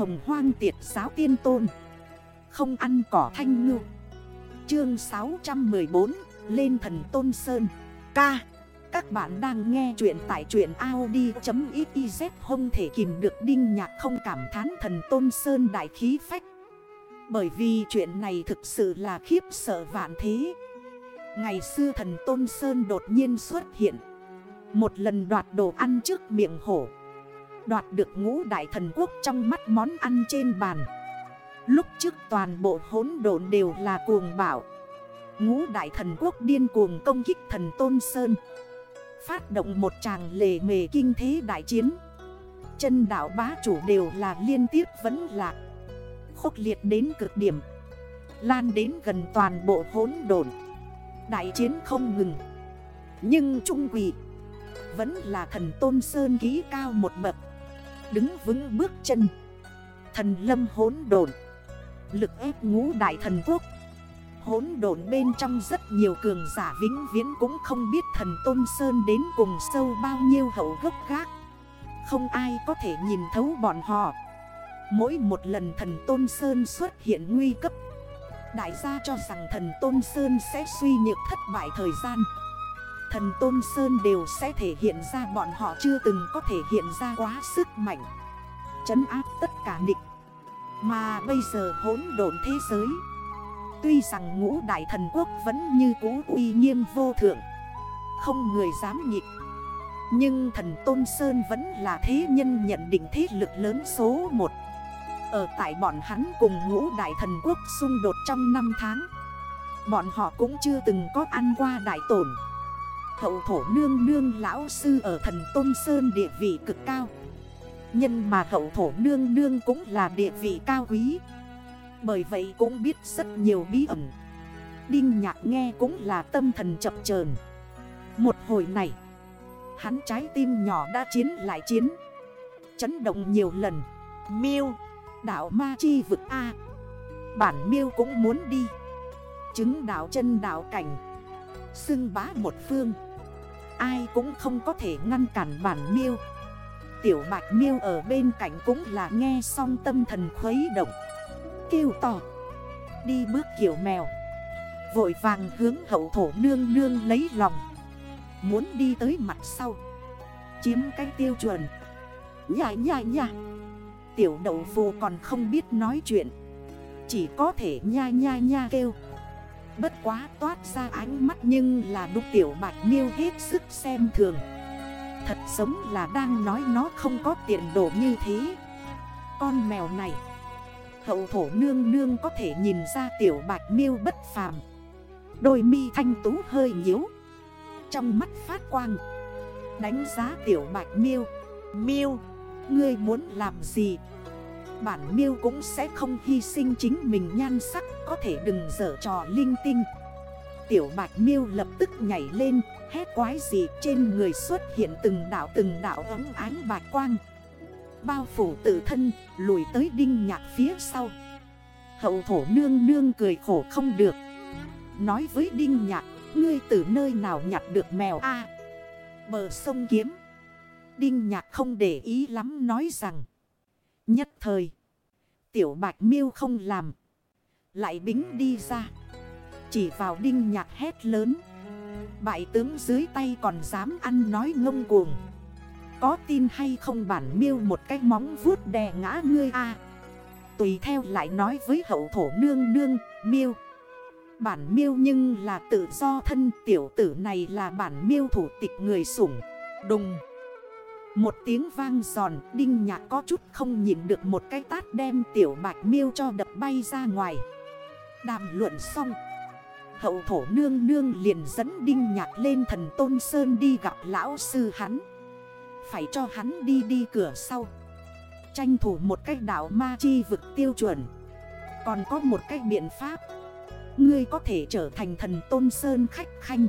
hồng hoang tiệt giáo tiên tôn. Không ăn cỏ thanh ngư. Chương 614 Lên thần tôn sơn. Ca, Các bạn đang nghe chuyện tại chuyện Audi.xyz Không thể kìm được đinh nhạc không cảm thán thần tôn sơn đại khí phách. Bởi vì chuyện này thực sự là khiếp sợ vạn thế. Ngày xưa thần tôn sơn đột nhiên xuất hiện. Một lần đoạt đồ ăn trước miệng hổ. Đoạt được ngũ đại thần quốc trong mắt món ăn trên bàn. Lúc trước toàn bộ hốn độn đều là cuồng bảo Ngũ đại thần quốc điên cuồng công kích thần Tôn Sơn. Phát động một tràng lề mề kinh thế đại chiến. Chân đảo bá chủ đều là liên tiếp vẫn lạc. Khốc liệt đến cực điểm. Lan đến gần toàn bộ hốn đồn Đại chiến không ngừng. Nhưng trung quỷ Vẫn là thần Tôn Sơn ký cao một bậc. Đứng vững bước chân. Thần lâm hốn đồn Lực ép ngũ đại thần quốc. Hốn đồn bên trong rất nhiều cường giả vĩnh viễn cũng không biết thần Tôn Sơn đến cùng sâu bao nhiêu hậu gốc gác. Không ai có thể nhìn thấu bọn họ. Mỗi một lần thần Tôn Sơn xuất hiện nguy cấp, Đại gia cho rằng thần Tôn Sơn sẽ suy nhược thất bại thời gian. Thần Tôn Sơn đều sẽ thể hiện ra bọn họ chưa từng có thể hiện ra quá sức mạnh. Chấn áp tất cả địch. Mà bây giờ hỗn độn thế giới. Tuy rằng ngũ đại thần quốc vẫn như cũ uy nghiêm vô thượng. Không người dám nhịp Nhưng thần Tôn Sơn vẫn là thế nhân nhận định thế lực lớn số 1 Ở tại bọn hắn cùng ngũ đại thần quốc xung đột trong 5 tháng. Bọn họ cũng chưa từng có ăn qua đại tổn. Hậu thổ nương nương lão sư ở thần Tôn Sơn địa vị cực cao. Nhân mà hậu thổ nương nương cũng là địa vị cao quý. Bởi vậy cũng biết rất nhiều bí ẩn. Đinh nhạc nghe cũng là tâm thần chập chờn. Một hồi này, Hắn trái tim nhỏ đã chiến lại chiến. Chấn động nhiều lần. Miêu Đảo ma chi vực A. Bản miêu cũng muốn đi. Chứng đảo chân đảo cảnh. Xưng bá một phương. Ai cũng không có thể ngăn cản bản miêu. Tiểu bạch miêu ở bên cạnh cũng là nghe xong tâm thần khuấy động, Kêu to. Đi bước kiểu mèo, Vội vàng hướng hậu thổ nương nương lấy lòng. Muốn đi tới mặt sau, Chiếm cái tiêu chuẩn. Nhà nhà nhà Tiểu đậu phù còn không biết nói chuyện, Chỉ có thể nha nha nha kêu. Bất quá toát ra ánh mắt nhưng là đúc tiểu bạch miêu hết sức xem thường. Thật giống là đang nói nó không có tiền đồ như thế. Con mèo này, Hậu thổ nương nương có thể nhìn ra tiểu bạch miêu bất phàm. Đôi mi thanh tú hơi nhíu, Trong mắt phát quang, Đánh giá tiểu bạch miêu. Miêu, Ngươi muốn làm gì? Bản miêu cũng sẽ không hy sinh chính mình nhan sắc, Có thể đừng dở trò linh tinh. Tiểu bạch miêu lập tức nhảy lên, Hét quái gì, trên người xuất hiện từng đảo từng đảo ấm ánh bạch quang. Bao phủ tự thân, lùi tới đinh nhạc phía sau. Hậu thổ nương nương cười khổ không được. Nói với đinh nhạc, Ngươi từ nơi nào nhặt được mèo A? Bờ sông kiếm. Đinh nhạc không để ý lắm, nói rằng Nhất thời. Tiểu bạch miêu không làm. Lại bính đi ra. Chỉ vào đinh nhạc hét lớn. Bại tướng dưới tay còn dám ăn nói ngông cuồng. Có tin hay không bản miêu một cái móng vuốt đè ngã ngươi a. Tùy theo lại nói với hậu thổ nương nương, miêu. Bản miêu nhưng là tự do thân, tiểu tử này là bản miêu thủ tịch người sủng. Đùng. Một tiếng vang giòn, Đinh nhạc có chút không nhìn được một cái tát đem tiểu bạch miêu cho đập bay ra ngoài. Đàm luận xong, Hậu thổ nương nương liền dẫn đinh nhạc lên thần Tôn Sơn đi gặp lão sư hắn. Phải cho hắn đi đi cửa sau. Tranh thủ một cách đảo ma chi vực tiêu chuẩn. Còn có một cách biện pháp. Ngươi có thể trở thành thần Tôn Sơn khách khanh.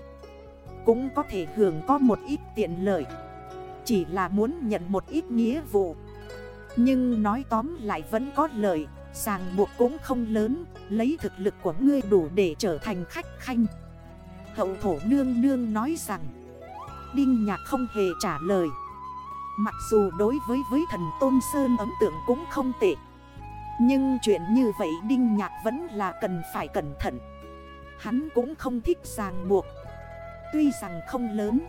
Cũng có thể hưởng có một ít tiện lợi. Chỉ là muốn nhận một ít nghĩa vụ. Nhưng nói tóm lại vẫn có lợi, Ràng buộc cũng không lớn, Lấy thực lực của ngươi đủ để trở thành khách khanh. Hậu thổ nương nương nói rằng, Đinh nhạc không hề trả lời. Mặc dù đối với với thần Tôn Sơn ấn tượng cũng không tệ. Nhưng chuyện như vậy Đinh Nhạc vẫn là cần phải cẩn thận. Hắn cũng không thích ràng buộc. Tuy rằng không lớn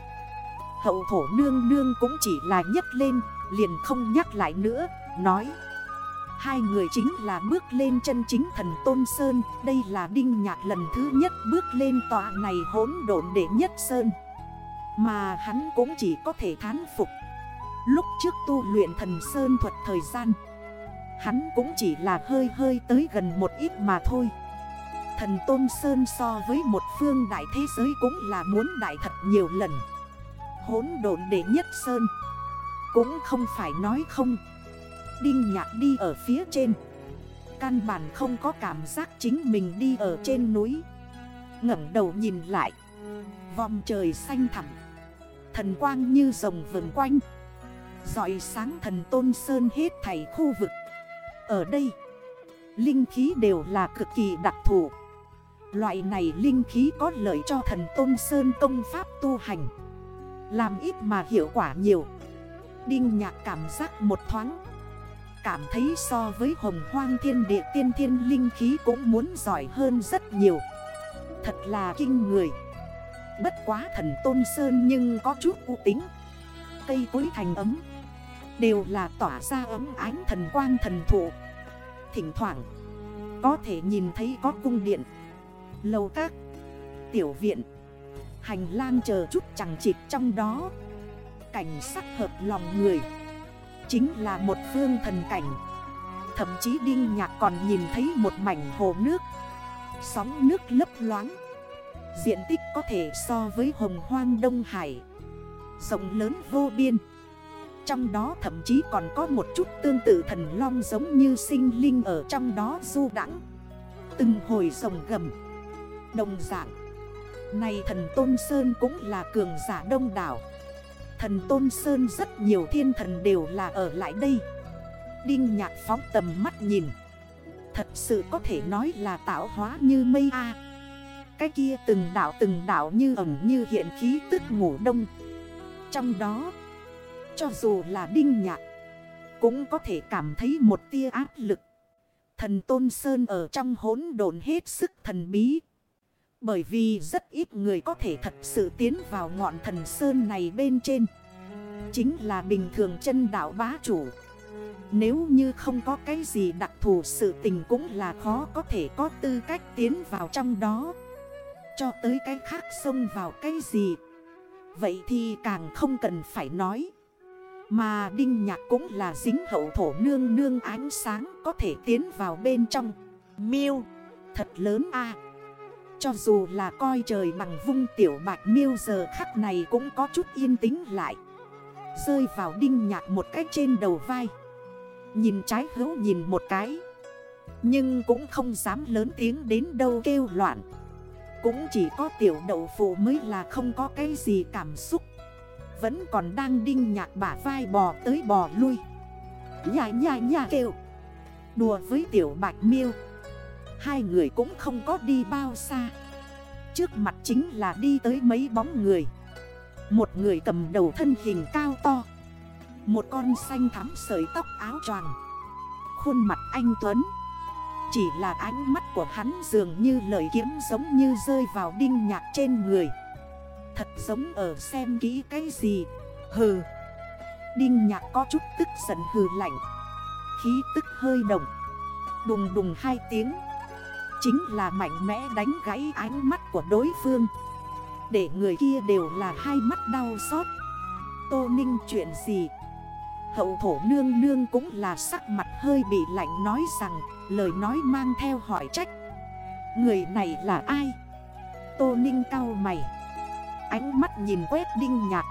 Hậu thổ nương nương cũng chỉ là nhấc lên, Liền không nhắc lại nữa, Nói. Hai người chính là bước lên chân chính thần Tôn Sơn, Đây là Đinh Nhạc lần thứ nhất bước lên tòa này hỗn độn đệ nhất Sơn. Mà hắn cũng chỉ có thể thán phục. Lúc trước tu luyện thần Sơn thuật thời gian, Hắn cũng chỉ là hơi hơi tới gần một ít mà thôi. Thần Tôn Sơn so với một phương đại thế giới cũng là muốn đại thật nhiều lần. Hốn độn đệ nhất Sơn. Cũng không phải nói không. Đinh nhạc đi ở phía trên. Căn bản không có cảm giác chính mình đi ở trên núi. Ngẩng đầu nhìn lại. Vòng trời xanh thẳm. Thần quang như rồng vườn quanh. Dọi sáng thần tôn sơn hết thảy khu vực. Ở đây, Linh khí đều là cực kỳ đặc thù. Loại này linh khí có lợi cho thần tôn sơn công pháp tu hành. Làm ít mà hiệu quả nhiều. Đinh nhạc cảm giác một thoáng. Cảm thấy so với hồng hoang thiên địa tiên thiên linh khí cũng muốn giỏi hơn rất nhiều. Thật là kinh người. Bất quá thần tôn sơn nhưng có chút u tính. Cây cối thành ấm. Đều là tỏa ra ấm ánh thần quang thần thụ. Thỉnh thoảng, Có thể nhìn thấy có cung điện, Lầu các, Tiểu viện. Hành lang chờ chút chẳng chịt trong đó. Cảnh sắc hợp lòng người. Chính là một phương thần cảnh. Thậm chí Đinh Nhạc còn nhìn thấy một mảnh hồ nước. Sóng nước lấp loáng. Diện tích có thể so với hồng hoang Đông Hải. Rộng lớn vô biên. Trong đó thậm chí còn có một chút tương tự thần long giống như sinh linh ở trong đó du đẳng Từng hồi rồng gầm. Đồng dạng. Này thần Tôn Sơn cũng là cường giả đông đảo. Thần Tôn Sơn rất nhiều thiên thần đều là ở lại đây. Đinh nhạc phóng tầm mắt nhìn. Thật sự có thể nói là tạo hóa như mây A. Cái kia từng đảo từng đảo như ẩm như hiện khí tức ngủ đông. Trong đó, Cho dù là đinh nhạc, Cũng có thể cảm thấy một tia áp lực. Thần Tôn Sơn ở trong hốn đồn hết sức thần bí bởi vì rất ít người có thể thật sự tiến vào ngọn thần sơn này bên trên. Chính là bình thường chân đảo bá chủ. Nếu như không có cái gì đặc thù sự tình cũng là khó có thể có tư cách tiến vào trong đó. Cho tới cái khác xông vào cái gì? Vậy thì càng không cần phải nói. Mà Đinh Nhạc cũng là dính hậu thổ nương nương ánh sáng có thể tiến vào bên trong. Miêu, thật lớn a cho dù là coi trời bằng vung tiểu bạch miêu giờ khắc này cũng có chút yên tĩnh lại. Rơi vào đinh nhạc một cách trên đầu vai. Nhìn trái hữu nhìn một cái. Nhưng cũng không dám lớn tiếng đến đâu kêu loạn. Cũng chỉ có tiểu đậu phụ mới là không có cái gì cảm xúc. Vẫn còn đang đinh nhạc bả vai bò tới bò lui. Nhà nhà nhà kêu. Đùa với tiểu bạch miêu. Hai người cũng không có đi bao xa. Trước mặt chính là đi tới mấy bóng người. Một người cầm đầu thân hình cao to. Một con xanh thắm sợi tóc áo choàng. Khuôn mặt anh Tuấn. Chỉ là ánh mắt của hắn dường như lời kiếm giống như rơi vào đinh nhạc trên người. Thật giống ở xem kỹ cái gì. Hừ. Đinh nhạc có chút tức giận hừ lạnh. Khí tức hơi động. Đùng đùng hai tiếng. Chính là mạnh mẽ đánh gãy ánh mắt của đối phương. Để người kia đều là hai mắt đau xót. Tô Ninh chuyện gì? Hậu thổ nương nương cũng là sắc mặt hơi bị lạnh nói rằng, Lời nói mang theo hỏi trách. Người này là ai? Tô Ninh cao mày. Ánh mắt nhìn quét đinh nhạt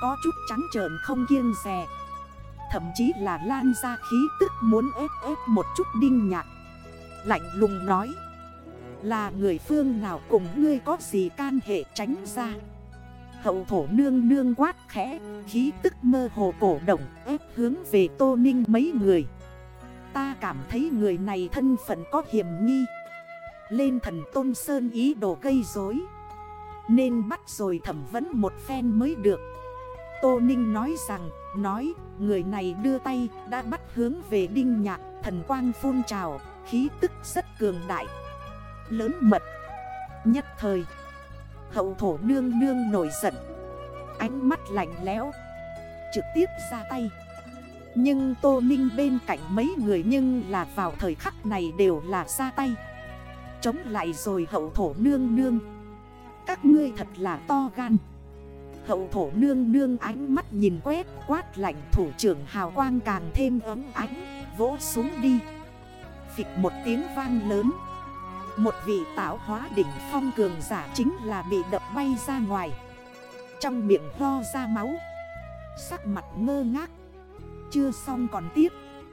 Có chút trắng trợn không kiêng rè Thậm chí là lan ra khí tức muốn ép ép một chút đinh nhạt Lạnh lùng nói. Là người phương nào cùng ngươi có gì can hệ tránh ra? Hậu thổ nương nương quát khẽ, Khí tức mơ hồ cổ động, ép hướng về tô ninh mấy người. Ta cảm thấy người này thân phận có hiểm nghi. Lên thần tôn sơn ý đồ gây rối. Nên bắt rồi thẩm vấn một phen mới được. Tô Ninh nói rằng, nói, Người này đưa tay, đã bắt hướng về đinh nhạc, Thần quang phun trào. Khí tức rất cường đại, Lớn mật. Nhất thời, Hậu thổ nương nương nổi giận, Ánh mắt lạnh lẽo, Trực tiếp ra tay. Nhưng Tô Ninh bên cạnh mấy người nhưng là vào thời khắc này đều là ra tay. Chống lại rồi hậu thổ nương nương. Các ngươi thật là to gan. Hậu thổ nương nương ánh mắt nhìn quét, Quát lạnh thủ trưởng hào quang càng thêm ấm ánh, Vỗ xuống đi. Phịch một tiếng vang lớn. Một vị tạo hóa đỉnh phong cường giả chính là bị đập bay ra ngoài. Trong miệng ho ra máu, Sắc mặt ngơ ngác. Chưa xong còn tiếp.